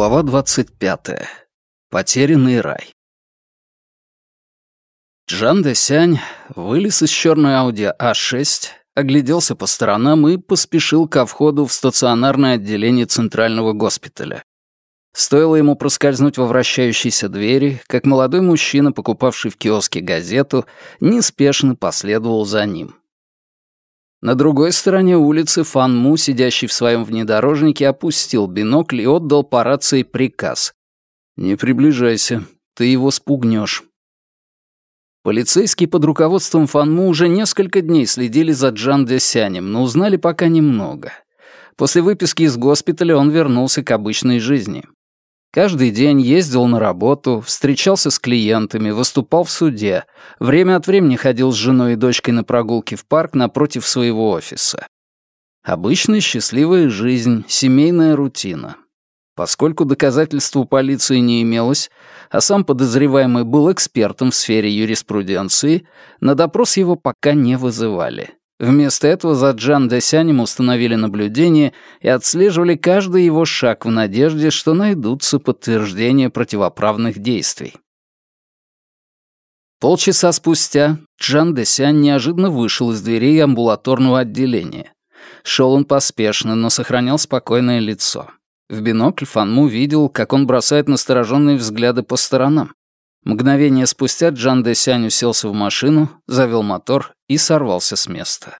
Глава 25. Потерянный рай. Джан Десянь вылез из черной Ауди А6, огляделся по сторонам и поспешил ко входу в стационарное отделение центрального госпиталя. Стоило ему проскользнуть во вращающиеся двери, как молодой мужчина, покупавший в киоске газету, неспешно последовал за ним. На другой стороне улицы Фан Му, сидящий в своем внедорожнике, опустил бинокль и отдал по рации приказ. «Не приближайся, ты его спугнешь». Полицейские под руководством Фан Му уже несколько дней следили за Джан Десянем, но узнали пока немного. После выписки из госпиталя он вернулся к обычной жизни. Каждый день ездил на работу, встречался с клиентами, выступал в суде. Время от времени ходил с женой и дочкой на прогулки в парк напротив своего офиса. Обычная счастливая жизнь, семейная рутина. Поскольку доказательств у полиции не имелось, а сам подозреваемый был экспертом в сфере юриспруденции, на допрос его пока не вызывали. Вместо этого за Джан Десянем установили наблюдение и отслеживали каждый его шаг в надежде, что найдутся подтверждения противоправных действий. Полчаса спустя Джан Десянь неожиданно вышел из дверей амбулаторного отделения. Шел он поспешно, но сохранял спокойное лицо. В бинокль Фанму видел, как он бросает настороженные взгляды по сторонам. Мгновение спустя Джан Десянь уселся в машину, завел мотор и сорвался с места.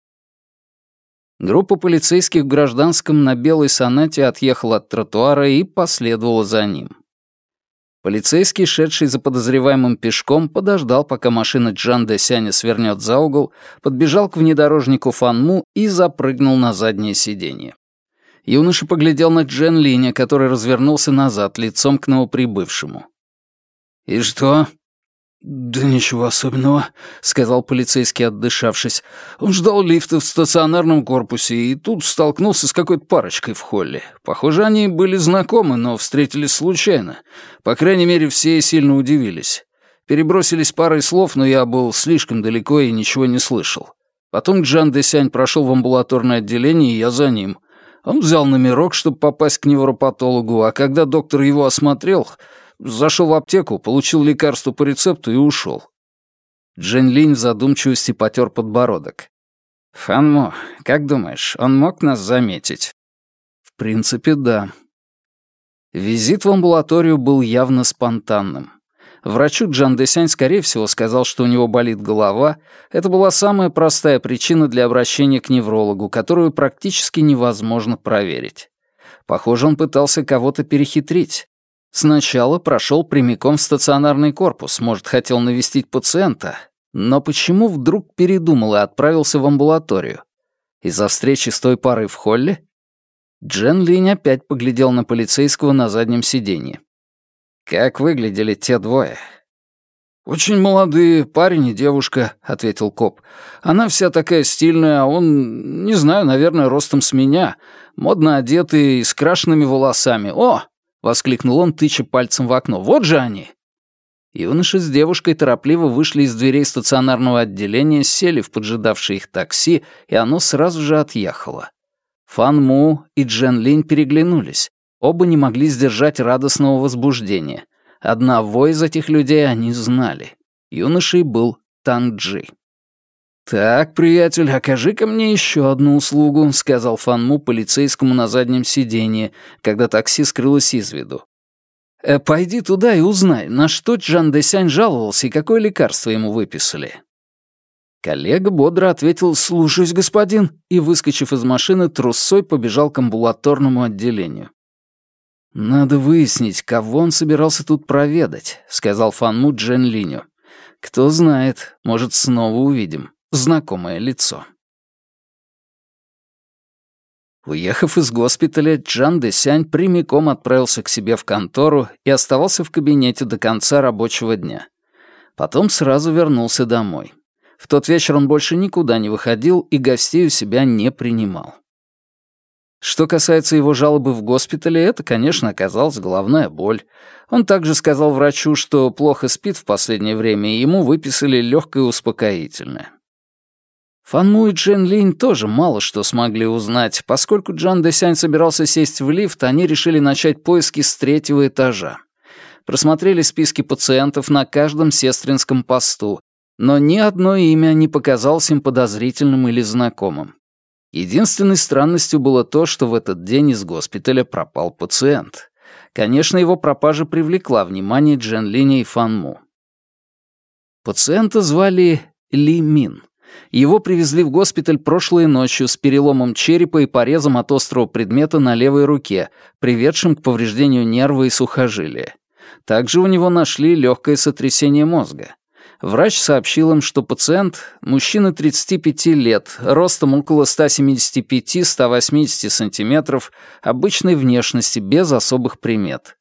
Группа полицейских в гражданском на белой сонате отъехала от тротуара и последовала за ним. Полицейский, шедший за подозреваемым пешком, подождал, пока машина Джан Десяня свернет за угол, подбежал к внедорожнику Фанму и запрыгнул на заднее сиденье. Юноша поглядел на Джен Линя, который развернулся назад, лицом к новоприбывшему. «И что?» «Да ничего особенного», — сказал полицейский, отдышавшись. «Он ждал лифта в стационарном корпусе и тут столкнулся с какой-то парочкой в холле. Похоже, они были знакомы, но встретились случайно. По крайней мере, все сильно удивились. Перебросились парой слов, но я был слишком далеко и ничего не слышал. Потом Джан Десянь прошел в амбулаторное отделение, и я за ним. Он взял номерок, чтобы попасть к невропатологу, а когда доктор его осмотрел, Зашел в аптеку, получил лекарство по рецепту и ушел. Джен Линь в задумчивости потер подбородок. «Фанмо, как думаешь, он мог нас заметить?» «В принципе, да». Визит в амбулаторию был явно спонтанным. Врачу Джан Десянь, скорее всего, сказал, что у него болит голова. Это была самая простая причина для обращения к неврологу, которую практически невозможно проверить. Похоже, он пытался кого-то перехитрить. Сначала прошел прямиком в стационарный корпус, может, хотел навестить пациента, но почему вдруг передумал и отправился в амбулаторию? Из-за встречи с той парой в холле? Джен Линь опять поглядел на полицейского на заднем сиденье. «Как выглядели те двое?» «Очень молодые, парень и девушка», — ответил коп. «Она вся такая стильная, а он, не знаю, наверное, ростом с меня, модно одетый, с крашенными волосами. О, — воскликнул он, тыча пальцем в окно. «Вот же они!» Юноша с девушкой торопливо вышли из дверей стационарного отделения, сели в поджидавшее их такси, и оно сразу же отъехало. Фан Му и Джен Линь переглянулись. Оба не могли сдержать радостного возбуждения. Одного из этих людей они знали. Юношей был Тан Джи. «Так, приятель, окажи-ка мне еще одну услугу», — сказал Фанму полицейскому на заднем сиденье, когда такси скрылось из виду. «Э, «Пойди туда и узнай, на что Джан Десянь жаловался и какое лекарство ему выписали». Коллега бодро ответил «Слушаюсь, господин», и, выскочив из машины, трусой побежал к амбулаторному отделению. «Надо выяснить, кого он собирался тут проведать», — сказал Фанму Джен Линю. «Кто знает, может, снова увидим» знакомое лицо. Уехав из госпиталя, Джан Десянь прямиком отправился к себе в контору и оставался в кабинете до конца рабочего дня. Потом сразу вернулся домой. В тот вечер он больше никуда не выходил и гостей у себя не принимал. Что касается его жалобы в госпитале, это, конечно, оказалась головная боль. Он также сказал врачу, что плохо спит в последнее время, и ему выписали легкое успокоительное. Фанму и Джен Линь тоже мало что смогли узнать. Поскольку Джан Дэсянь собирался сесть в лифт, они решили начать поиски с третьего этажа. Просмотрели списки пациентов на каждом сестринском посту, но ни одно имя не показалось им подозрительным или знакомым. Единственной странностью было то, что в этот день из госпиталя пропал пациент. Конечно, его пропажа привлекла внимание Джен Линя и Фанму. Пациента звали Ли Мин. Его привезли в госпиталь прошлой ночью с переломом черепа и порезом от острого предмета на левой руке, приведшим к повреждению нерва и сухожилия. Также у него нашли легкое сотрясение мозга. Врач сообщил им, что пациент — мужчина 35 лет, ростом около 175-180 сантиметров, обычной внешности, без особых примет.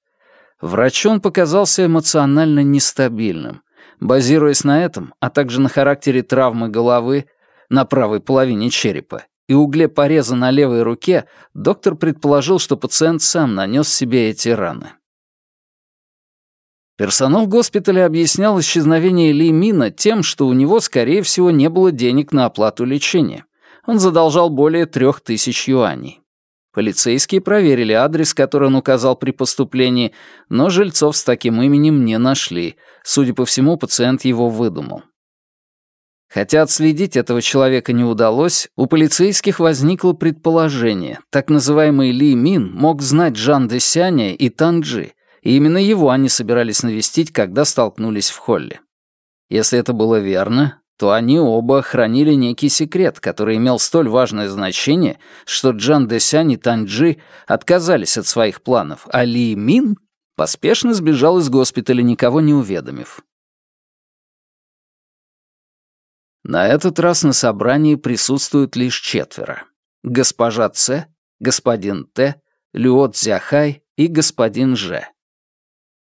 Врачу он показался эмоционально нестабильным. Базируясь на этом, а также на характере травмы головы на правой половине черепа и угле пореза на левой руке, доктор предположил, что пациент сам нанес себе эти раны. Персонал госпиталя объяснял исчезновение Ли Мина тем, что у него, скорее всего, не было денег на оплату лечения. Он задолжал более трех тысяч юаней. Полицейские проверили адрес, который он указал при поступлении, но жильцов с таким именем не нашли. Судя по всему, пациент его выдумал. Хотя отследить этого человека не удалось, у полицейских возникло предположение. Так называемый Ли Мин мог знать Жан Десяня и Танджи, и именно его они собирались навестить, когда столкнулись в холле. Если это было верно, то они оба хранили некий секрет, который имел столь важное значение, что Джан Дэсянь и Танджи отказались от своих планов, а Ли Мин поспешно сбежал из госпиталя, никого не уведомив. На этот раз на собрании присутствуют лишь четверо. Госпожа Ц, господин Т, Люот Цзяхай и господин Ж.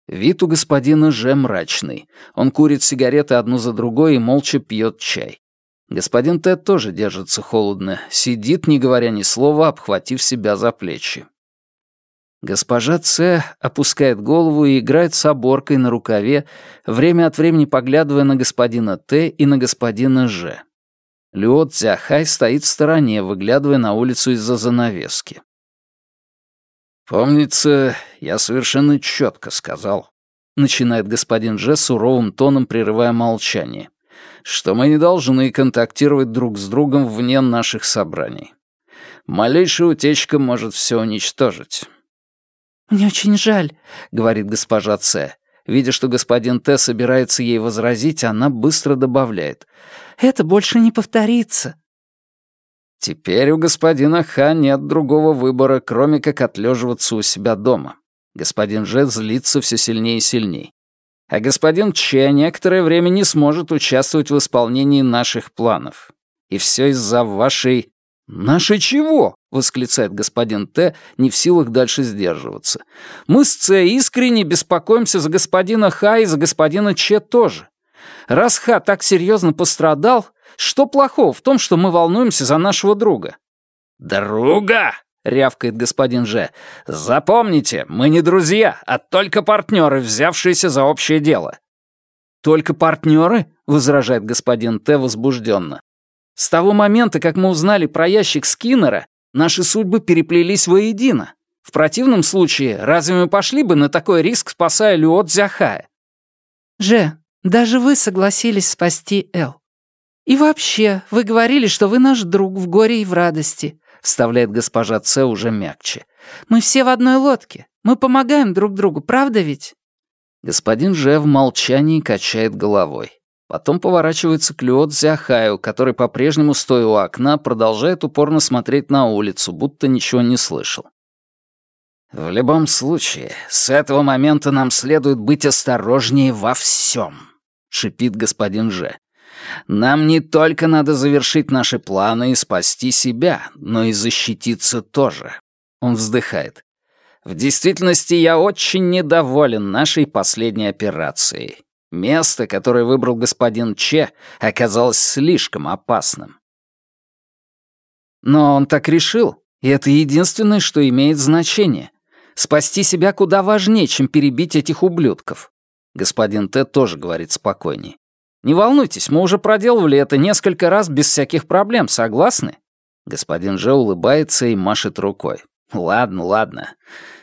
Вид у господина Ж мрачный. Он курит сигареты одну за другой и молча пьет чай. Господин Т тоже держится холодно, сидит, не говоря ни слова, обхватив себя за плечи. Госпожа Ц опускает голову и играет с оборкой на рукаве, время от времени поглядывая на господина Т и на господина Ж. Люо Цзяхай стоит в стороне, выглядывая на улицу из-за занавески. «Помнится, я совершенно четко сказал», — начинает господин Дже суровым тоном, прерывая молчание, «что мы не должны контактировать друг с другом вне наших собраний. Малейшая утечка может все уничтожить». «Мне очень жаль», — говорит госпожа Ц. Видя, что господин Т собирается ей возразить, она быстро добавляет. «Это больше не повторится». Теперь у господина Ха нет другого выбора, кроме как отлеживаться у себя дома. Господин Же злится все сильнее и сильнее. А господин Че некоторое время не сможет участвовать в исполнении наших планов. И все из-за вашей... «Нашей чего?» — восклицает господин Т, не в силах дальше сдерживаться. «Мы с Ц искренне беспокоимся за господина Ха и за господина Че тоже. Раз Ха так серьезно пострадал, что плохого в том, что мы волнуемся за нашего друга?» «Друга!» — рявкает господин Ж. «Запомните, мы не друзья, а только партнеры, взявшиеся за общее дело». «Только партнеры?» — возражает господин Т. возбужденно. «С того момента, как мы узнали про ящик Скиннера, наши судьбы переплелись воедино. В противном случае, разве мы пошли бы на такой риск, спасая Люот Зяхая?» «Же, даже вы согласились спасти Эл. «И вообще, вы говорили, что вы наш друг в горе и в радости», — вставляет госпожа Ц уже мягче. «Мы все в одной лодке. Мы помогаем друг другу, правда ведь?» Господин Же в молчании качает головой. Потом поворачивается к Люот Зяхаю, который по-прежнему, стоя у окна, продолжает упорно смотреть на улицу, будто ничего не слышал. «В любом случае, с этого момента нам следует быть осторожнее во всем», — шипит господин Же. Нам не только надо завершить наши планы и спасти себя, но и защититься тоже. Он вздыхает. В действительности я очень недоволен нашей последней операцией. Место, которое выбрал господин Че, оказалось слишком опасным. Но он так решил, и это единственное, что имеет значение. Спасти себя куда важнее, чем перебить этих ублюдков. Господин Т тоже говорит спокойней. Не волнуйтесь, мы уже проделывали это несколько раз без всяких проблем, согласны?» Господин Же улыбается и машет рукой. «Ладно, ладно.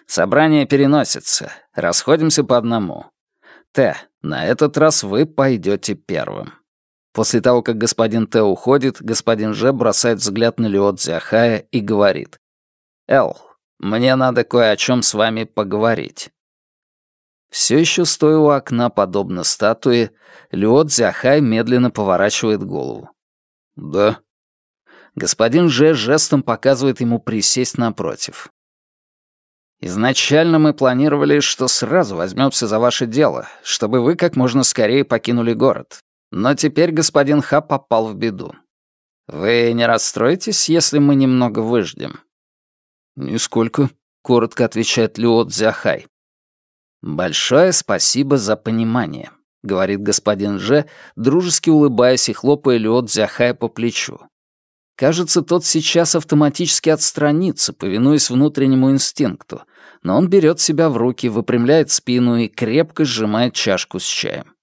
Собрание переносится. Расходимся по одному. Т, на этот раз вы пойдете первым». После того, как господин Т уходит, господин Ж бросает взгляд на Леот Зяхая и говорит. «Эл, мне надо кое о чем с вами поговорить». Все еще стоя у окна, подобно статуе, Люот Зяхай медленно поворачивает голову. «Да». Господин Же жестом показывает ему присесть напротив. «Изначально мы планировали, что сразу возьмемся за ваше дело, чтобы вы как можно скорее покинули город. Но теперь господин Ха попал в беду. Вы не расстроитесь, если мы немного выждем?» «Нисколько», — коротко отвечает Люот Зяхай. «Большое спасибо за понимание», — говорит господин Же, дружески улыбаясь и хлопая Леот Зяхая по плечу. Кажется, тот сейчас автоматически отстранится, повинуясь внутреннему инстинкту, но он берет себя в руки, выпрямляет спину и крепко сжимает чашку с чаем.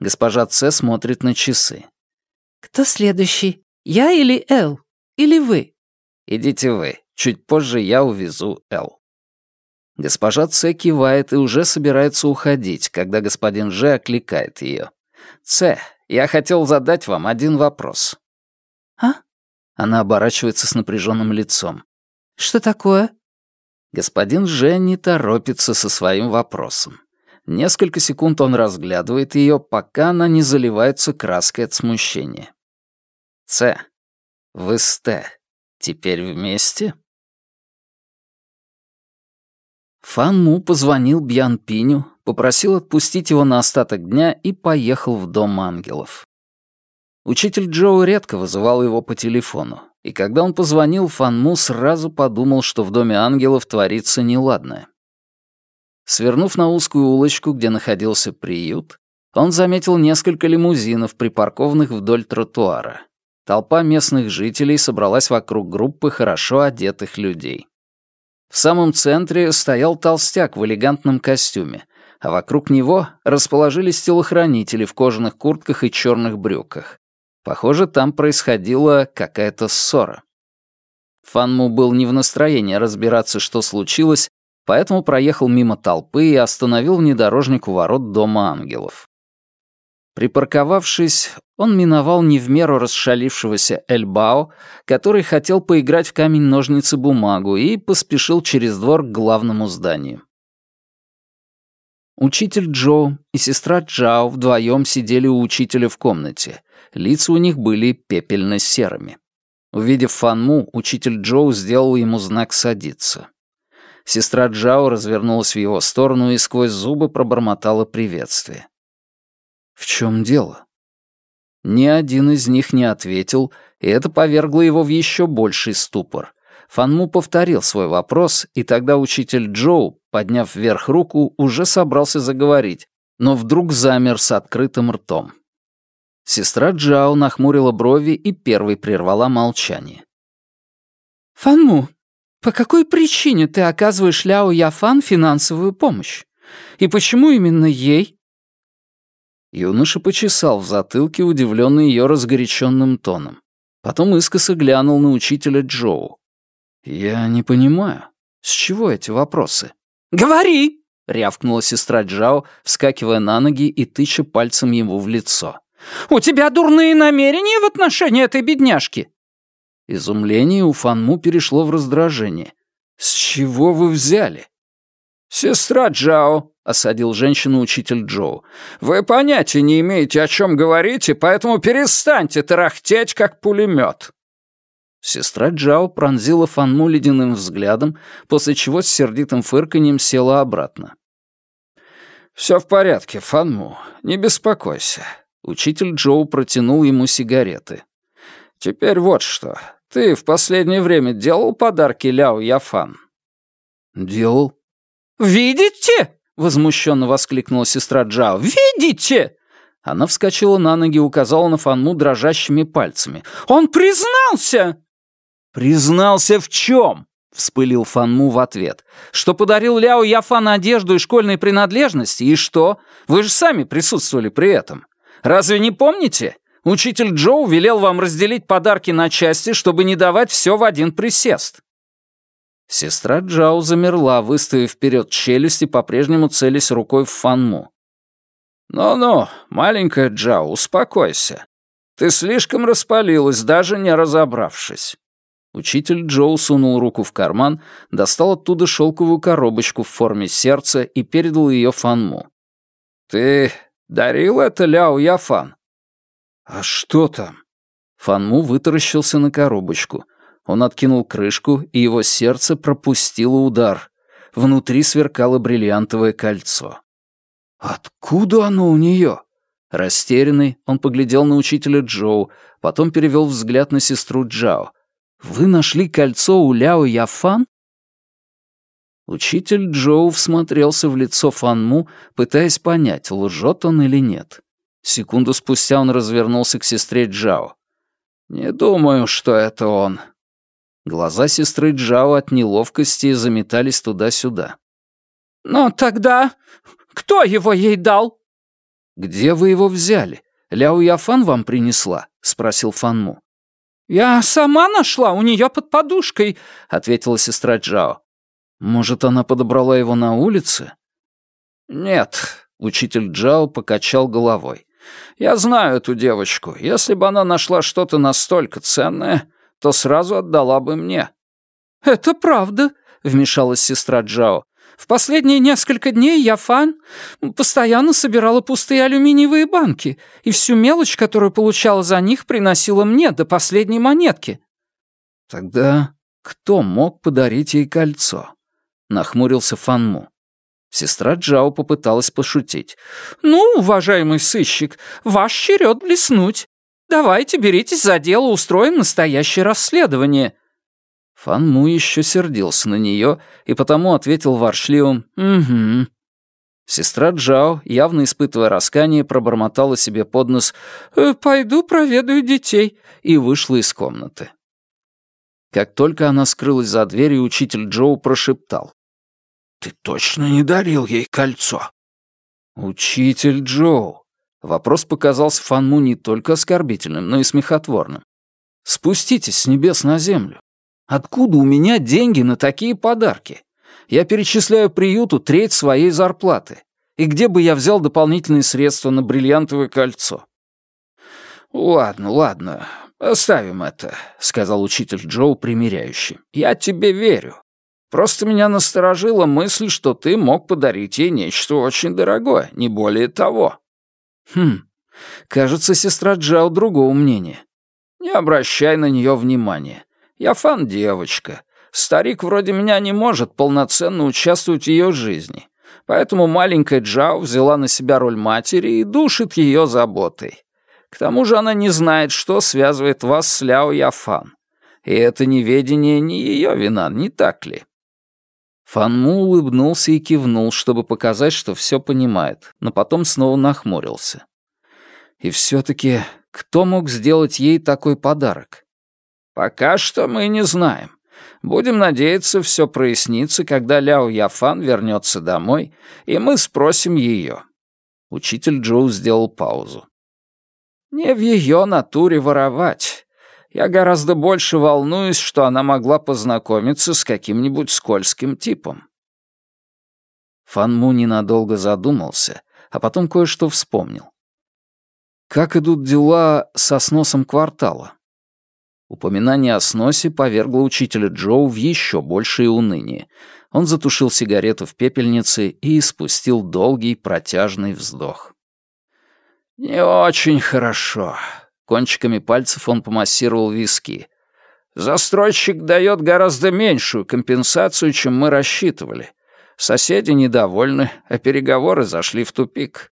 Госпожа Ц смотрит на часы. «Кто следующий? Я или Эл? Или вы?» «Идите вы. Чуть позже я увезу Эл». Госпожа Ц кивает и уже собирается уходить, когда господин Ж окликает ее. «Ц, я хотел задать вам один вопрос». «А?» Она оборачивается с напряженным лицом. «Что такое?» Господин Ж не торопится со своим вопросом. Несколько секунд он разглядывает ее, пока она не заливается краской от смущения. «Ц, вы с Т теперь вместе?» Фан Му позвонил Бьян Пиню, попросил отпустить его на остаток дня и поехал в Дом ангелов. Учитель Джоу редко вызывал его по телефону, и когда он позвонил, Фан Му сразу подумал, что в Доме ангелов творится неладное. Свернув на узкую улочку, где находился приют, он заметил несколько лимузинов, припаркованных вдоль тротуара. Толпа местных жителей собралась вокруг группы хорошо одетых людей. В самом центре стоял толстяк в элегантном костюме, а вокруг него расположились телохранители в кожаных куртках и черных брюках. Похоже, там происходила какая-то ссора. Фанму был не в настроении разбираться, что случилось, поэтому проехал мимо толпы и остановил внедорожник у ворот Дома ангелов. Припарковавшись, он миновал не в меру расшалившегося Эльбао, который хотел поиграть в камень-ножницы-бумагу, и поспешил через двор к главному зданию. Учитель Джо и сестра Джао вдвоем сидели у учителя в комнате. Лица у них были пепельно-серыми. Увидев Фанму, учитель Джоу сделал ему знак «садиться». Сестра Джао развернулась в его сторону и сквозь зубы пробормотала приветствие. В чем дело? Ни один из них не ответил, и это повергло его в еще больший ступор. Фанму повторил свой вопрос, и тогда учитель Джоу, подняв вверх руку, уже собрался заговорить, но вдруг замер с открытым ртом. Сестра Джао нахмурила брови и первой прервала молчание. «Фанму, по какой причине ты оказываешь Ляо Яфан финансовую помощь? И почему именно ей, Юноша почесал в затылке, удивленный ее разгоряченным тоном. Потом искоса глянул на учителя Джоу. «Я не понимаю, с чего эти вопросы?» «Говори!» — рявкнула сестра Джао, вскакивая на ноги и тыча пальцем ему в лицо. «У тебя дурные намерения в отношении этой бедняжки?» Изумление у Фанму перешло в раздражение. «С чего вы взяли?» «Сестра Джао», — осадил женщину учитель Джоу, «вы понятия не имеете, о чем говорите, поэтому перестаньте тарахтеть, как пулемет». Сестра Джао пронзила Фанму ледяным взглядом, после чего с сердитым фырканьем села обратно. «Все в порядке, Фанму, не беспокойся». Учитель Джоу протянул ему сигареты. «Теперь вот что. Ты в последнее время делал подарки Ляо Яфан?» «Делал», «Видите?» — возмущенно воскликнула сестра Джао. «Видите?» Она вскочила на ноги и указала на Фанму дрожащими пальцами. «Он признался!» «Признался в чем?» — вспылил Фанму в ответ. «Что подарил Ляо Яфан одежду и школьные принадлежности, и что? Вы же сами присутствовали при этом. Разве не помните? Учитель Джоу велел вам разделить подарки на части, чтобы не давать все в один присест». Сестра Джао замерла, выставив вперед челюсть и по-прежнему целясь рукой в Фанму. «Ну-ну, маленькая Джао, успокойся. Ты слишком распалилась, даже не разобравшись». Учитель Джоу сунул руку в карман, достал оттуда шелковую коробочку в форме сердца и передал ее Фанму. «Ты дарил это Ляо Яфан?» «А что там?» Фанму вытаращился на коробочку. Он откинул крышку, и его сердце пропустило удар. Внутри сверкало бриллиантовое кольцо. «Откуда оно у нее?» Растерянный, он поглядел на учителя Джоу, потом перевел взгляд на сестру Джао. «Вы нашли кольцо у Ляо Яфан?» Учитель Джоу всмотрелся в лицо Фанму, пытаясь понять, лжет он или нет. Секунду спустя он развернулся к сестре Джао. «Не думаю, что это он». Глаза сестры Джао от неловкости заметались туда-сюда. «Но тогда кто его ей дал?» «Где вы его взяли? Ляо Яфан вам принесла?» — спросил Фанму. «Я сама нашла у нее под подушкой», — ответила сестра Джао. «Может, она подобрала его на улице?» «Нет», — учитель Джао покачал головой. «Я знаю эту девочку. Если бы она нашла что-то настолько ценное, то сразу отдала бы мне». «Это правда», — вмешалась сестра Джао. В последние несколько дней я, Фан, постоянно собирала пустые алюминиевые банки, и всю мелочь, которую получала за них, приносила мне до последней монетки». «Тогда кто мог подарить ей кольцо?» — нахмурился Фанму. Сестра Джао попыталась пошутить. «Ну, уважаемый сыщик, ваш черед блеснуть. Давайте беритесь за дело, устроим настоящее расследование. Фан Му еще сердился на нее и потому ответил воршливым «Угу». Сестра Джао, явно испытывая раскание, пробормотала себе под нос «Э, «Пойду проведаю детей» и вышла из комнаты. Как только она скрылась за дверью, учитель Джоу прошептал. «Ты точно не дарил ей кольцо?» «Учитель Джоу». Вопрос показался Фанму не только оскорбительным, но и смехотворным. «Спуститесь с небес на землю. Откуда у меня деньги на такие подарки? Я перечисляю приюту треть своей зарплаты. И где бы я взял дополнительные средства на бриллиантовое кольцо? «Ладно, ладно, оставим это», — сказал учитель Джоу примиряющий. «Я тебе верю. Просто меня насторожила мысль, что ты мог подарить ей нечто очень дорогое, не более того». «Хм, кажется, сестра Джао другого мнения. Не обращай на нее внимания. Я фан-девочка. Старик вроде меня не может полноценно участвовать в ее жизни. Поэтому маленькая Джао взяла на себя роль матери и душит ее заботой. К тому же она не знает, что связывает вас с Ляо Яфан. И это неведение не ее вина, не так ли? Фанму улыбнулся и кивнул, чтобы показать, что все понимает, но потом снова нахмурился. И все-таки кто мог сделать ей такой подарок? Пока что мы не знаем. Будем надеяться, все прояснится, когда Ляо Яфан вернется домой, и мы спросим ее. Учитель Джоу сделал паузу. Не в ее натуре воровать. Я гораздо больше волнуюсь, что она могла познакомиться с каким-нибудь скользким типом. Фан Му ненадолго задумался, а потом кое-что вспомнил. Как идут дела со сносом квартала? Упоминание о сносе повергло учителя Джоу в еще большее уныние. Он затушил сигарету в пепельнице и испустил долгий протяжный вздох. «Не очень хорошо». Кончиками пальцев он помассировал виски. «Застройщик дает гораздо меньшую компенсацию, чем мы рассчитывали. Соседи недовольны, а переговоры зашли в тупик».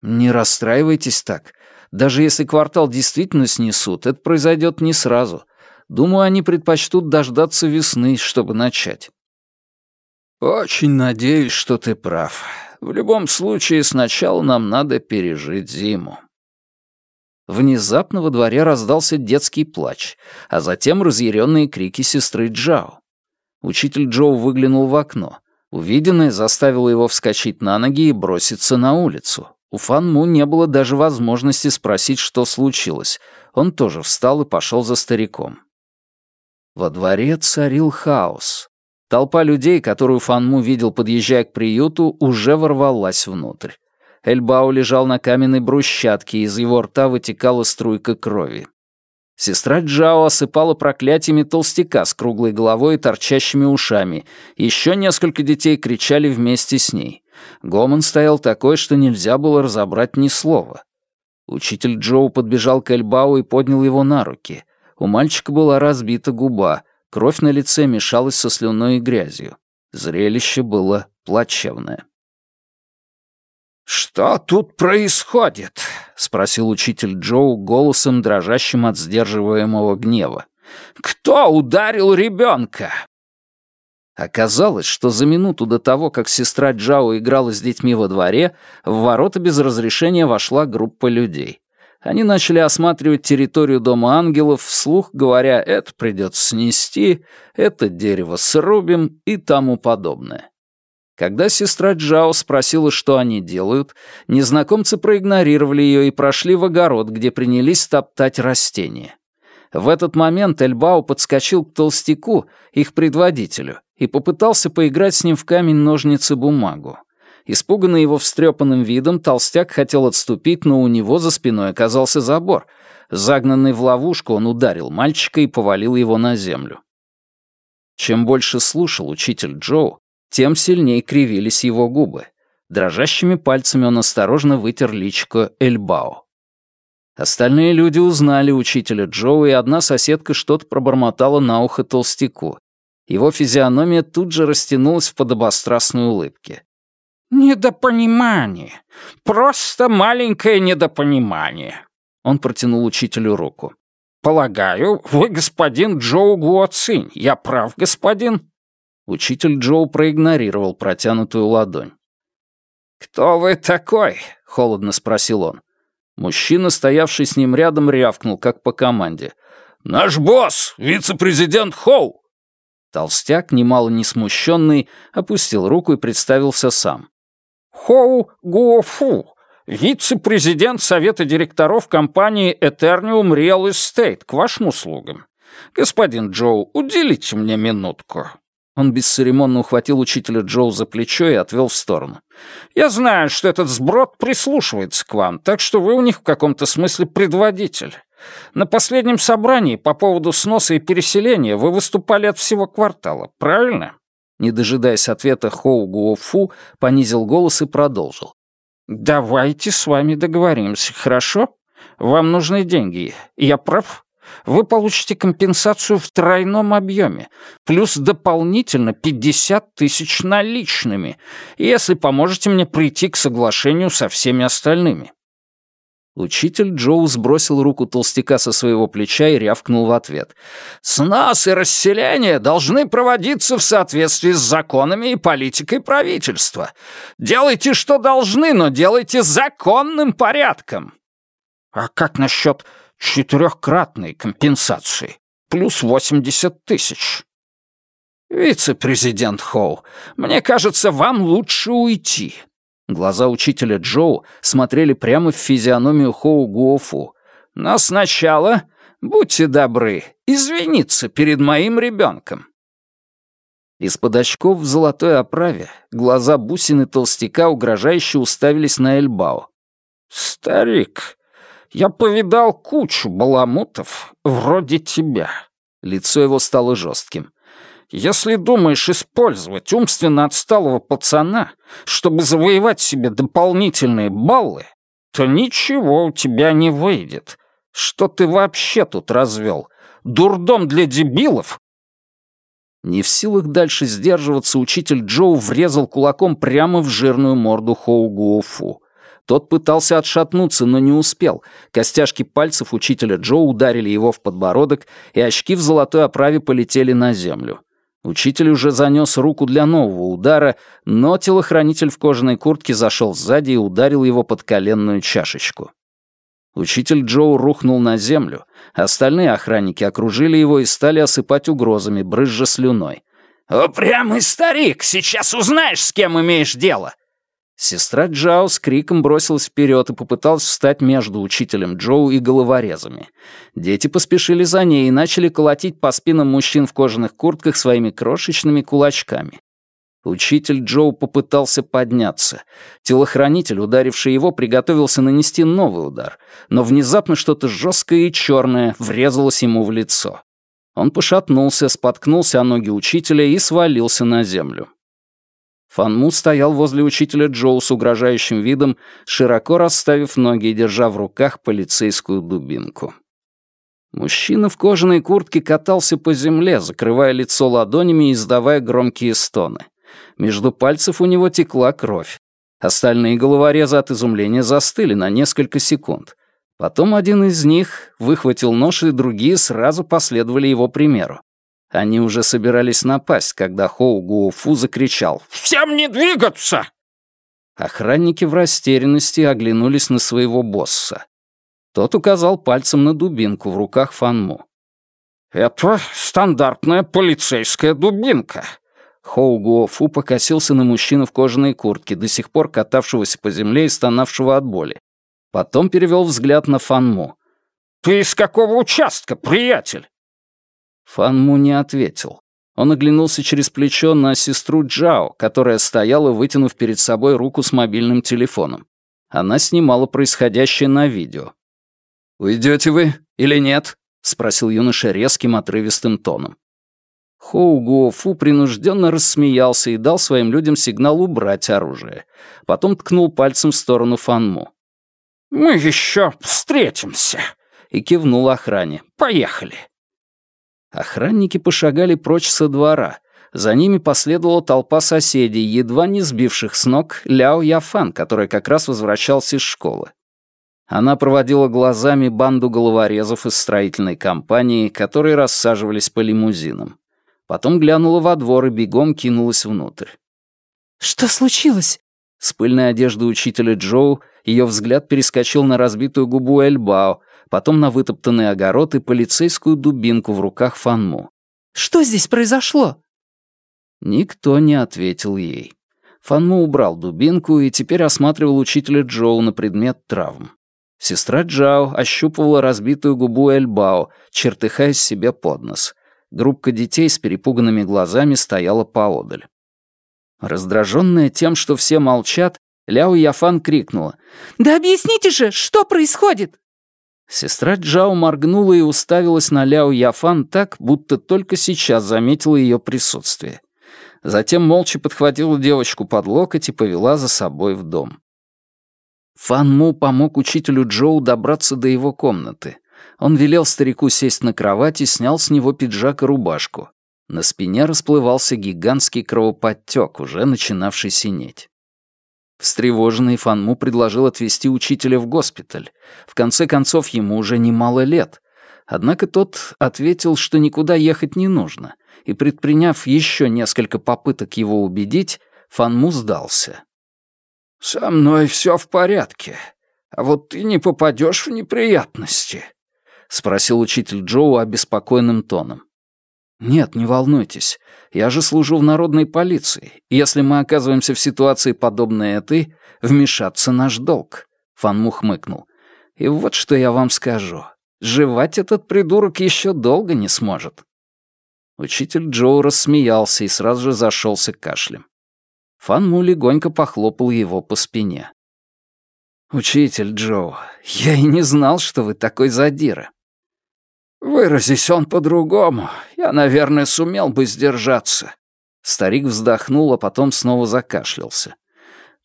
«Не расстраивайтесь так. Даже если квартал действительно снесут, это произойдет не сразу. Думаю, они предпочтут дождаться весны, чтобы начать. Очень надеюсь, что ты прав. В любом случае, сначала нам надо пережить зиму. Внезапно во дворе раздался детский плач, а затем разъяренные крики сестры Джао. Учитель Джоу выглянул в окно. Увиденное заставило его вскочить на ноги и броситься на улицу. У Фан Му не было даже возможности спросить, что случилось. Он тоже встал и пошел за стариком. Во дворе царил хаос. Толпа людей, которую Фан Му видел, подъезжая к приюту, уже ворвалась внутрь. Эльбао лежал на каменной брусчатке, из его рта вытекала струйка крови. Сестра Джао осыпала проклятиями толстяка с круглой головой и торчащими ушами. Еще несколько детей кричали вместе с ней. Гомон стоял такой, что нельзя было разобрать ни слова. Учитель Джоу подбежал к Эльбау и поднял его на руки. У мальчика была разбита губа, кровь на лице мешалась со слюной и грязью. Зрелище было плачевное. «Что тут происходит?» — спросил учитель Джоу голосом, дрожащим от сдерживаемого гнева. «Кто ударил ребенка?» Оказалось, что за минуту до того, как сестра Джао играла с детьми во дворе, в ворота без разрешения вошла группа людей. Они начали осматривать территорию Дома ангелов, вслух говоря «это придется снести», «это дерево срубим» и тому подобное. Когда сестра Джао спросила, что они делают, незнакомцы проигнорировали ее и прошли в огород, где принялись топтать растения. В этот момент Эльбао подскочил к толстяку, их предводителю, и попытался поиграть с ним в камень-ножницы-бумагу. Испуганный его встрепанным видом, толстяк хотел отступить, но у него за спиной оказался забор. Загнанный в ловушку, он ударил мальчика и повалил его на землю. Чем больше слушал учитель Джоу, тем сильнее кривились его губы. Дрожащими пальцами он осторожно вытер личико Эльбао. Остальные люди узнали учителя Джоу, и одна соседка что-то пробормотала на ухо толстяку. Его физиономия тут же растянулась в подобострастной улыбке. «Недопонимание. Просто маленькое недопонимание». Он протянул учителю руку. «Полагаю, вы господин Джоу Гуо Цинь. Я прав, господин?» Учитель Джоу проигнорировал протянутую ладонь. «Кто вы такой?» — холодно спросил он. Мужчина, стоявший с ним рядом, рявкнул, как по команде. «Наш босс, вице-президент Хоу!» Толстяк, немало не смущенный, опустил руку и представился сам. «Хоу Гуофу, вице-президент Совета директоров компании Eternium Real Estate, к вашим услугам. Господин Джоу, уделите мне минутку». Он бесцеремонно ухватил учителя Джоу за плечо и отвел в сторону. «Я знаю, что этот сброд прислушивается к вам, так что вы у них в каком-то смысле предводитель. На последнем собрании по поводу сноса и переселения вы выступали от всего квартала, правильно?» Не дожидаясь ответа Хоу Гуофу, понизил голос и продолжил. «Давайте с вами договоримся, хорошо? Вам нужны деньги. Я прав?» Вы получите компенсацию в тройном объеме, плюс дополнительно 50 тысяч наличными, если поможете мне прийти к соглашению со всеми остальными». Учитель Джоу сбросил руку толстяка со своего плеча и рявкнул в ответ. «Снос и расселение должны проводиться в соответствии с законами и политикой правительства. Делайте, что должны, но делайте законным порядком». «А как насчет четырехкратной компенсации, плюс 80 тысяч. «Вице-президент Хоу, мне кажется, вам лучше уйти». Глаза учителя Джоу смотрели прямо в физиономию Хоу Гуофу. «Но сначала, будьте добры, извиниться перед моим ребенком». Из-под очков в золотой оправе глаза бусины толстяка угрожающе уставились на Эльбао. «Старик, я повидал кучу баламутов вроде тебя». Лицо его стало жестким. «Если думаешь использовать умственно отсталого пацана, чтобы завоевать себе дополнительные баллы, то ничего у тебя не выйдет. Что ты вообще тут развел? Дурдом для дебилов?» Не в силах дальше сдерживаться, учитель Джоу врезал кулаком прямо в жирную морду Хоу Гуофу. Тот пытался отшатнуться, но не успел. Костяшки пальцев учителя Джо ударили его в подбородок, и очки в золотой оправе полетели на землю. Учитель уже занес руку для нового удара, но телохранитель в кожаной куртке зашел сзади и ударил его под коленную чашечку. Учитель Джоу рухнул на землю, остальные охранники окружили его и стали осыпать угрозами, брызжа слюной. «Упрямый старик, сейчас узнаешь, с кем имеешь дело!» Сестра Джао с криком бросилась вперед и попыталась встать между учителем Джоу и головорезами. Дети поспешили за ней и начали колотить по спинам мужчин в кожаных куртках своими крошечными кулачками. Учитель Джоу попытался подняться. Телохранитель, ударивший его, приготовился нанести новый удар, но внезапно что-то жесткое и черное врезалось ему в лицо. Он пошатнулся, споткнулся о ноги учителя и свалился на землю. Фанму стоял возле учителя Джоу с угрожающим видом, широко расставив ноги и держа в руках полицейскую дубинку. Мужчина в кожаной куртке катался по земле, закрывая лицо ладонями и издавая громкие стоны. Между пальцев у него текла кровь. Остальные головорезы от изумления застыли на несколько секунд. Потом один из них выхватил нож, и другие сразу последовали его примеру. Они уже собирались напасть, когда Хоу Гуофу закричал «Всем не двигаться!». Охранники в растерянности оглянулись на своего босса. Тот указал пальцем на дубинку в руках Фанму. «Это стандартная полицейская дубинка. Хоу Гуофу покосился на мужчину в кожаной куртке, до сих пор катавшегося по земле и стонавшего от боли. Потом перевел взгляд на Фанму. «Ты из какого участка, приятель?» Фанму не ответил. Он оглянулся через плечо на сестру Джао, которая стояла, вытянув перед собой руку с мобильным телефоном. Она снимала происходящее на видео. «Уйдете вы или нет?» — спросил юноша резким отрывистым тоном. Хоу Гуофу принужденно рассмеялся и дал своим людям сигнал убрать оружие. Потом ткнул пальцем в сторону Фанму. «Мы еще встретимся!» и кивнул охране. «Поехали!» Охранники пошагали прочь со двора. За ними последовала толпа соседей, едва не сбивших с ног Ляо Яфан, который как раз возвращался из школы. Она проводила глазами банду головорезов из строительной компании, которые рассаживались по лимузинам. Потом глянула во двор и бегом кинулась внутрь. «Что случилось?» С пыльной одежды учителя Джоу ее взгляд перескочил на разбитую губу Эльбао, потом на вытоптанный огород и полицейскую дубинку в руках Фанму. «Что здесь произошло?» Никто не ответил ей. Фанму убрал дубинку и теперь осматривал учителя Джоу на предмет травм. Сестра Джао ощупывала разбитую губу Эльбао, чертыхаясь себе под нос. Группка детей с перепуганными глазами стояла поодаль. Раздраженная тем, что все молчат, Ляо Яфан крикнула. «Да объясните же, что происходит?» Сестра Джао моргнула и уставилась на Ляо Яфан так, будто только сейчас заметила ее присутствие. Затем молча подхватила девочку под локоть и повела за собой в дом. Фан Му помог учителю Джоу добраться до его комнаты. Он велел старику сесть на кровать и снял с него пиджак и рубашку. На спине расплывался гигантский кровоподтек, уже начинавший синеть. Встревоженный Фанму предложил отвезти учителя в госпиталь. В конце концов, ему уже немало лет. Однако тот ответил, что никуда ехать не нужно, и, предприняв еще несколько попыток его убедить, Фанму сдался. «Со мной все в порядке, а вот ты не попадешь в неприятности», — спросил учитель Джоу обеспокоенным тоном. «Нет, не волнуйтесь. Я же служу в народной полиции. Если мы оказываемся в ситуации, подобной этой, вмешаться наш долг», — Фанму хмыкнул. «И вот что я вам скажу. Жевать этот придурок еще долго не сможет». Учитель Джоу рассмеялся и сразу же зашелся кашлем. Фанму легонько похлопал его по спине. «Учитель Джоу, я и не знал, что вы такой задира. Выразись он по-другому, я, наверное, сумел бы сдержаться. Старик вздохнул, а потом снова закашлялся.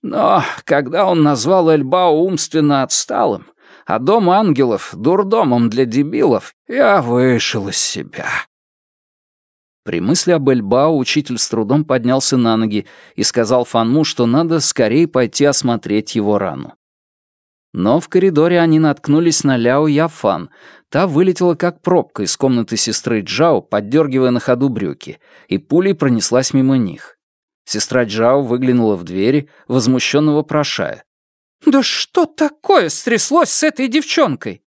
Но когда он назвал Эльбао умственно отсталым, а дом ангелов — дурдомом для дебилов, я вышел из себя. При мысли об Эльбао учитель с трудом поднялся на ноги и сказал Фанму, что надо скорее пойти осмотреть его рану. Но в коридоре они наткнулись на Ляо Яфан. Та вылетела как пробка из комнаты сестры Джао, поддергивая на ходу брюки, и пулей пронеслась мимо них. Сестра Джао выглянула в двери, возмущенно вопрошая. «Да что такое стряслось с этой девчонкой?»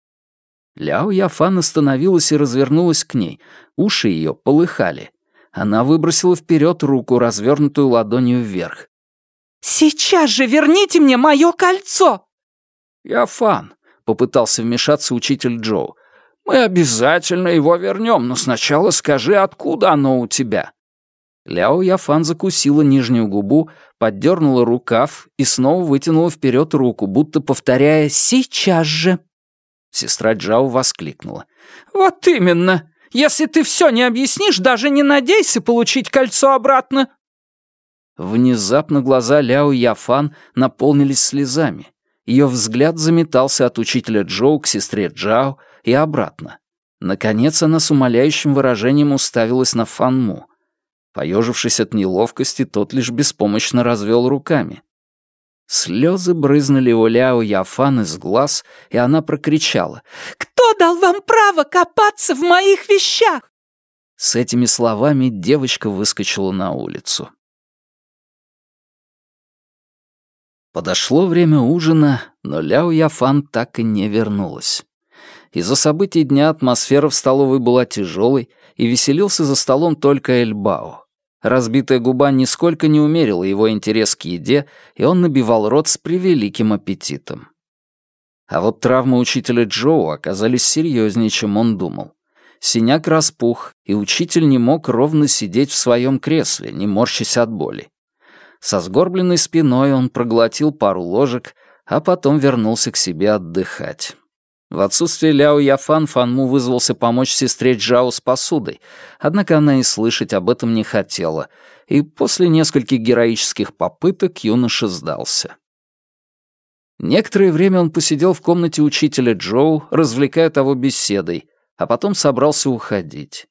Ляо Яфан остановилась и развернулась к ней. Уши ее полыхали. Она выбросила вперед руку, развернутую ладонью вверх. «Сейчас же верните мне мое кольцо!» «Я фан», — попытался вмешаться учитель Джоу. «Мы обязательно его вернем, но сначала скажи, откуда оно у тебя?» Ляо Яфан закусила нижнюю губу, поддернула рукав и снова вытянула вперед руку, будто повторяя «сейчас же». Сестра Джао воскликнула. «Вот именно! Если ты все не объяснишь, даже не надейся получить кольцо обратно!» Внезапно глаза Ляо Яфан наполнились слезами. Ее взгляд заметался от учителя Джоу к сестре Джао и обратно. Наконец она с умоляющим выражением уставилась на Фанму. Поежившись от неловкости, тот лишь беспомощно развел руками. Слезы брызнули у Ляо Яфан из глаз, и она прокричала. «Кто дал вам право копаться в моих вещах?» С этими словами девочка выскочила на улицу. Подошло время ужина, но Ляо Яфан так и не вернулась. Из-за событий дня атмосфера в столовой была тяжелой, и веселился за столом только Эльбао. Разбитая губа нисколько не умерила его интерес к еде, и он набивал рот с превеликим аппетитом. А вот травмы учителя Джоу оказались серьезнее, чем он думал. Синяк распух, и учитель не мог ровно сидеть в своем кресле, не морщась от боли. Со сгорбленной спиной он проглотил пару ложек, а потом вернулся к себе отдыхать. В отсутствие Ляо Яфан Фанму вызвался помочь сестре Джао с посудой, однако она и слышать об этом не хотела, и после нескольких героических попыток юноша сдался. Некоторое время он посидел в комнате учителя Джоу, развлекая того беседой, а потом собрался уходить.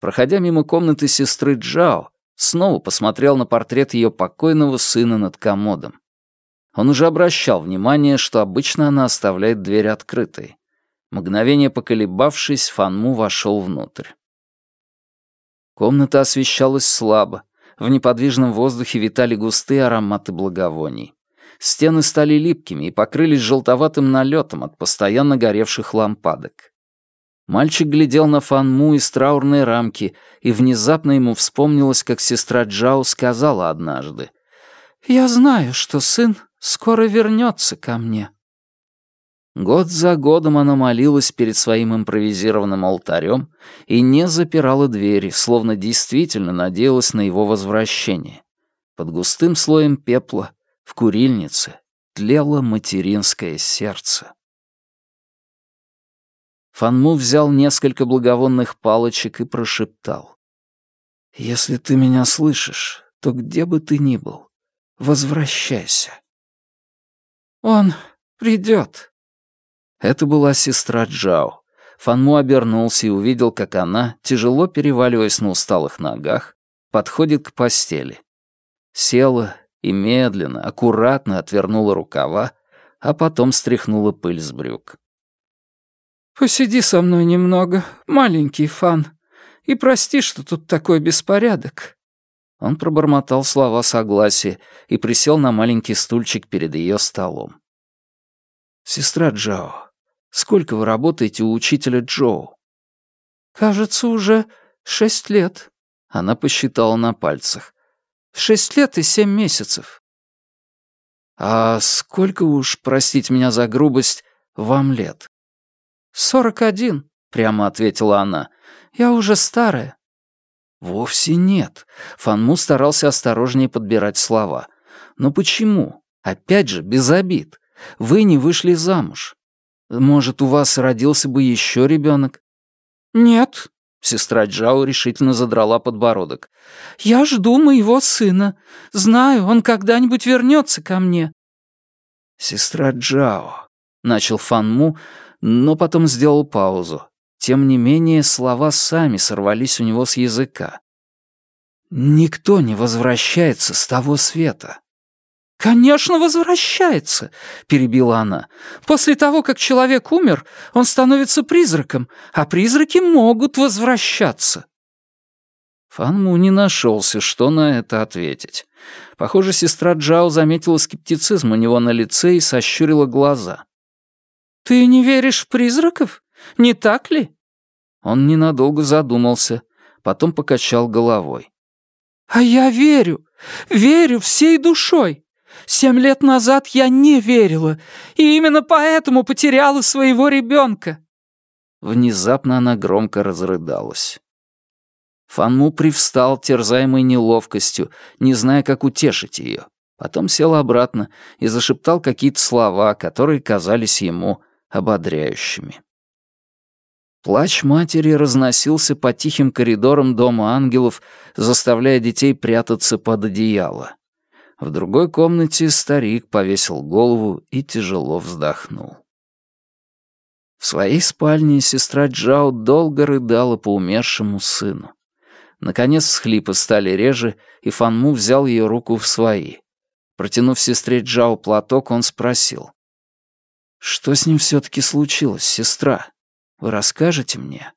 Проходя мимо комнаты сестры Джао, снова посмотрел на портрет ее покойного сына над комодом. Он уже обращал внимание, что обычно она оставляет дверь открытой. Мгновение поколебавшись, Фанму вошел внутрь. Комната освещалась слабо. В неподвижном воздухе витали густые ароматы благовоний. Стены стали липкими и покрылись желтоватым налетом от постоянно горевших лампадок. Мальчик глядел на Фанму из траурной рамки, и внезапно ему вспомнилось, как сестра Джао сказала однажды. «Я знаю, что сын скоро вернется ко мне». Год за годом она молилась перед своим импровизированным алтарем и не запирала двери, словно действительно надеялась на его возвращение. Под густым слоем пепла, в курильнице, тлело материнское сердце. Фанму взял несколько благовонных палочек и прошептал. «Если ты меня слышишь, то где бы ты ни был, возвращайся». «Он придет». Это была сестра Джао. Фанму обернулся и увидел, как она, тяжело переваливаясь на усталых ногах, подходит к постели. Села и медленно, аккуратно отвернула рукава, а потом стряхнула пыль с брюк. «Посиди со мной немного, маленький Фан, и прости, что тут такой беспорядок». Он пробормотал слова согласия и присел на маленький стульчик перед ее столом. «Сестра Джао, сколько вы работаете у учителя Джоу?» «Кажется, уже шесть лет», — она посчитала на пальцах. «Шесть лет и семь месяцев». «А сколько уж, простите меня за грубость, вам лет?» «Сорок один», — прямо ответила она. «Я уже старая». «Вовсе нет». Фанму старался осторожнее подбирать слова. «Но почему? Опять же, без обид. Вы не вышли замуж. Может, у вас родился бы еще ребенок?» «Нет», — сестра Джао решительно задрала подбородок. «Я жду моего сына. Знаю, он когда-нибудь вернется ко мне». «Сестра Джао», — начал Фанму, но потом сделал паузу. Тем не менее, слова сами сорвались у него с языка. «Никто не возвращается с того света». «Конечно, возвращается», — перебила она. «После того, как человек умер, он становится призраком, а призраки могут возвращаться». Фанму не нашелся, что на это ответить. Похоже, сестра Джао заметила скептицизм у него на лице и сощурила глаза. «Ты не веришь в призраков? Не так ли?» Он ненадолго задумался, потом покачал головой. «А я верю, верю всей душой. Семь лет назад я не верила, и именно поэтому потеряла своего ребенка». Внезапно она громко разрыдалась. Фанму привстал, терзаемый неловкостью, не зная, как утешить ее. Потом сел обратно и зашептал какие-то слова, которые казались ему ободряющими. Плач матери разносился по тихим коридорам дома ангелов, заставляя детей прятаться под одеяло. В другой комнате старик повесил голову и тяжело вздохнул. В своей спальне сестра Джао долго рыдала по умершему сыну. Наконец схлипы стали реже, и Фанму взял ее руку в свои. Протянув сестре Джао платок, он спросил. «Что с ним все-таки случилось, сестра? Вы расскажете мне?»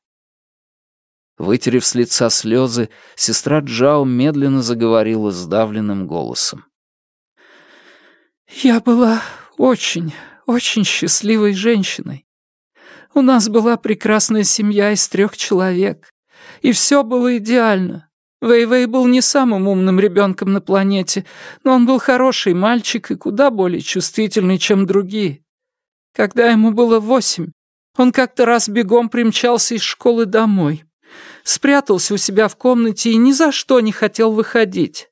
Вытерев с лица слезы, сестра Джао медленно заговорила сдавленным голосом. «Я была очень, очень счастливой женщиной. У нас была прекрасная семья из трех человек, и все было идеально. Вэй-Вэй был не самым умным ребенком на планете, но он был хороший мальчик и куда более чувствительный, чем другие. Когда ему было восемь, он как-то раз бегом примчался из школы домой. Спрятался у себя в комнате и ни за что не хотел выходить.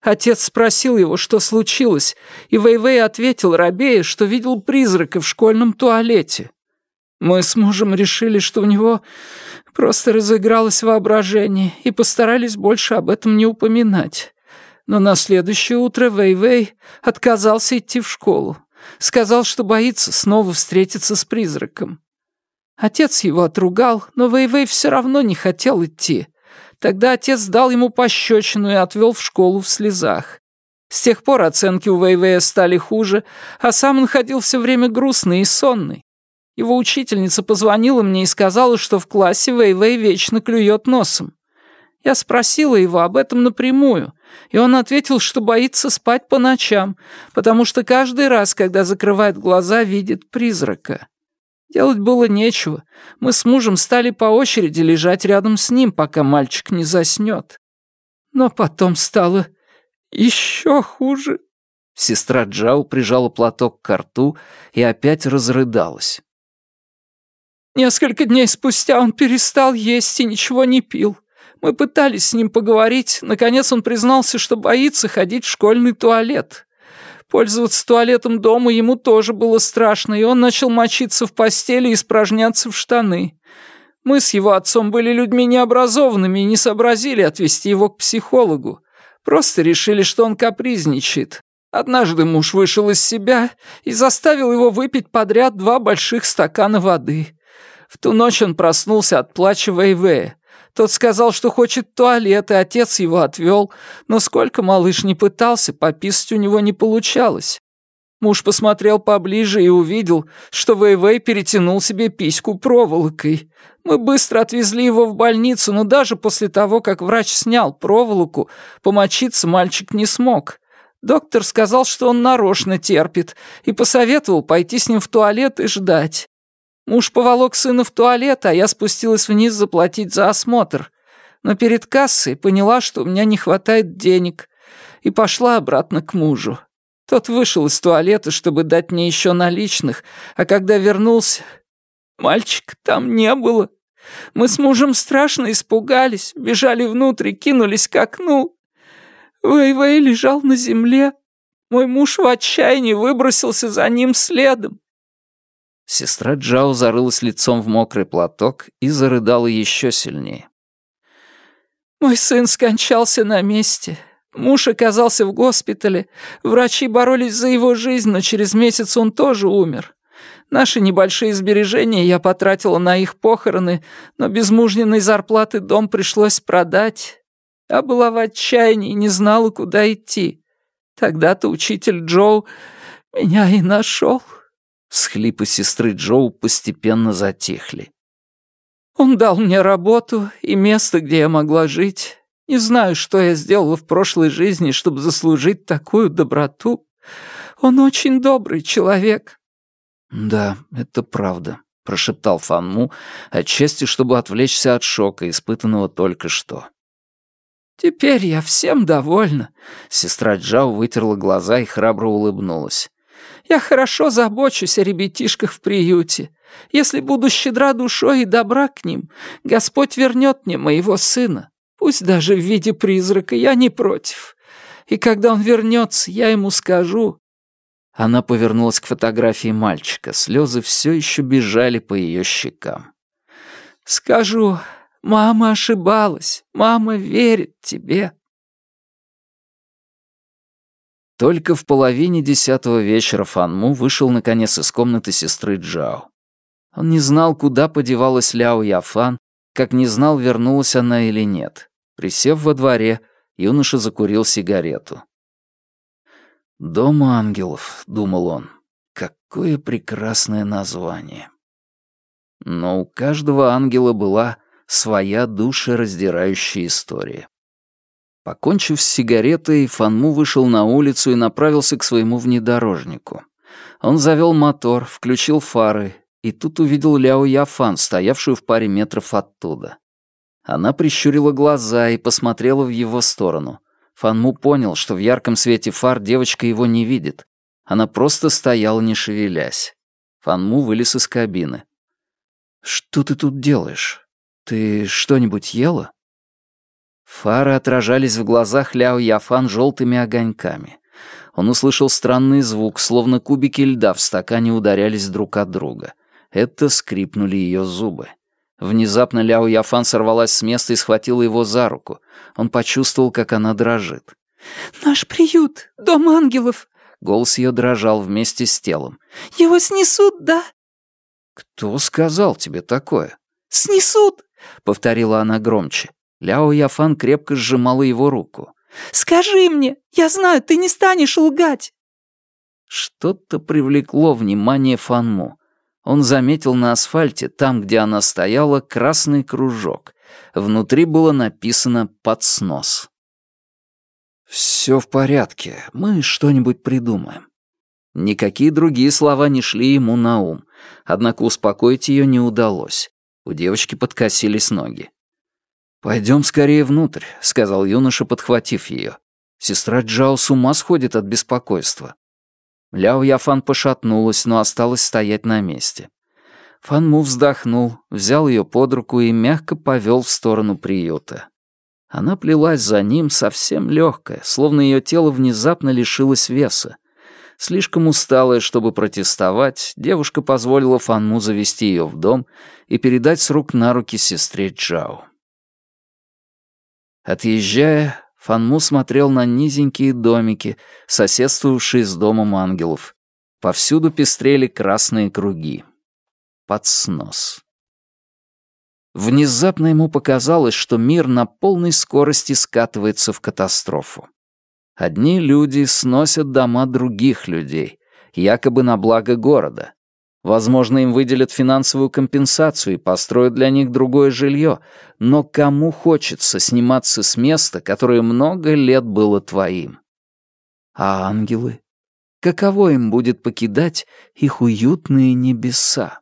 Отец спросил его, что случилось, и Вэй-Вэй ответил Рабее, что видел призрака в школьном туалете. Мы с мужем решили, что у него просто разыгралось воображение, и постарались больше об этом не упоминать. Но на следующее утро Вэй-Вэй отказался идти в школу. Сказал, что боится снова встретиться с призраком. Отец его отругал, но Вэй-Вэй все равно не хотел идти. Тогда отец дал ему пощечину и отвел в школу в слезах. С тех пор оценки у Вэйвэя стали хуже, а сам он ходил все время грустный и сонный. Его учительница позвонила мне и сказала, что в классе Вэй-Вэй вечно клюет носом. Я спросила его об этом напрямую, и он ответил, что боится спать по ночам, потому что каждый раз, когда закрывает глаза, видит призрака. Делать было нечего. Мы с мужем стали по очереди лежать рядом с ним, пока мальчик не заснет. Но потом стало еще хуже. Сестра Джао прижала платок к рту и опять разрыдалась. Несколько дней спустя он перестал есть и ничего не пил. Мы пытались с ним поговорить. Наконец он признался, что боится ходить в школьный туалет. Пользоваться туалетом дома ему тоже было страшно, и он начал мочиться в постели и испражняться в штаны. Мы с его отцом были людьми необразованными и не сообразили отвезти его к психологу. Просто решили, что он капризничает. Однажды муж вышел из себя и заставил его выпить подряд два больших стакана воды. В ту ночь он проснулся от плача Вэйвэя. Тот сказал, что хочет туалет, и отец его отвел, но сколько малыш не пытался, пописать у него не получалось. Муж посмотрел поближе и увидел, что Вэйвэй перетянул себе письку проволокой. Мы быстро отвезли его в больницу, но даже после того, как врач снял проволоку, помочиться мальчик не смог. Доктор сказал, что он нарочно терпит, и посоветовал пойти с ним в туалет и ждать. Муж поволок сына в туалет, а я спустилась вниз заплатить за осмотр. Но перед кассой поняла, что у меня не хватает денег, и пошла обратно к мужу. Тот вышел из туалета, чтобы дать мне еще наличных, а когда вернулся, мальчика там не было. Мы с мужем страшно испугались, бежали внутрь и кинулись к окну. Вэй-Вэй лежал на земле. Мой муж в отчаянии выбросился за ним следом. Сестра Джао зарылась лицом в мокрый платок и зарыдала еще сильнее. «Мой сын скончался на месте. Муж оказался в госпитале. Врачи боролись за его жизнь, но через месяц он тоже умер. Наши небольшие сбережения я потратила на их похороны, но без мужниной зарплаты дом пришлось продать. Я была в отчаянии и не знала, куда идти. Тогда-то учитель Джоу меня и нашел». Схлипы сестры Джоу постепенно затихли. «Он дал мне работу и место, где я могла жить. Не знаю, что я сделала в прошлой жизни, чтобы заслужить такую доброту. Он очень добрый человек». «Да, это правда», — прошептал Фанму, отчасти, чтобы отвлечься от шока, испытанного только что. «Теперь я всем довольна», — сестра Джао вытерла глаза и храбро улыбнулась. «Я хорошо забочусь о ребятишках в приюте. Если буду щедра душой и добра к ним, Господь вернет мне моего сына. Пусть даже в виде призрака, я не против. И когда он вернется, я ему скажу». Она повернулась к фотографии мальчика. Слезы все еще бежали по ее щекам. «Скажу, Мама ошибалась. Мама верит тебе. Только в половине десятого вечера Фанму вышел наконец из комнаты сестры Джао. Он не знал, куда подевалась Ляо Яфан, как не знал, вернулась она или нет. Присев во дворе, юноша закурил сигарету. «Дом ангелов», — думал он. «Какое прекрасное название». Но у каждого ангела была своя душераздирающая история. Покончив с сигаретой, Фанму вышел на улицу и направился к своему внедорожнику. Он завел мотор, включил фары, и тут увидел Ляо Яфан, стоявшую в паре метров оттуда. Она прищурила глаза и посмотрела в его сторону. Фанму понял, что в ярком свете фар девочка его не видит. Она просто стояла, не шевелясь. Фанму вылез из кабины. «Что ты тут делаешь?» «Ты что-нибудь ела?» Фары отражались в глазах Ляо Яфан желтыми огоньками. Он услышал странный звук, словно кубики льда в стакане ударялись друг от друга. Это скрипнули ее зубы. Внезапно Ляо Яфан сорвалась с места и схватила его за руку. Он почувствовал, как она дрожит. «Наш приют, дом ангелов!» Голос ее дрожал вместе с телом. «Его снесут, да?» «Кто сказал тебе такое?» «Снесут!» — повторила она громче. Ляо Яфан крепко сжимала его руку. «Скажи мне! Я знаю, ты не станешь лгать!» Что-то привлекло внимание Фанму. Он заметил на асфальте, там, где она стояла, красный кружок. Внутри было написано «под снос». «Все в порядке, мы что-нибудь придумаем». Никакие другие слова не шли ему на ум, однако успокоить ее не удалось. У девочки подкосились ноги. «Пойдем скорее внутрь», — сказал юноша, подхватив ее. Сестра Джао с ума сходит от беспокойства. Ляо Яфан пошатнулась, но осталась стоять на месте. Фан Му вздохнул, взял ее под руку и мягко повел в сторону приюта. Она плелась за ним совсем легкая, словно ее тело внезапно лишилось веса. Слишком усталая, чтобы протестовать, девушка позволила Фанму завести ее в дом и передать с рук на руки сестре Джао. Отъезжая, Фанму смотрел на низенькие домики, соседствовавшие с домом ангелов. Повсюду пестрели красные круги. Под снос. Внезапно ему показалось, что мир на полной скорости скатывается в катастрофу. Одни люди сносят дома других людей, якобы на благо города. Возможно, им выделят финансовую компенсацию и построят для них другое жилье, но кому хочется сниматься с места, которое много лет было твоим? А ангелы? Каково им будет покидать их уютные небеса?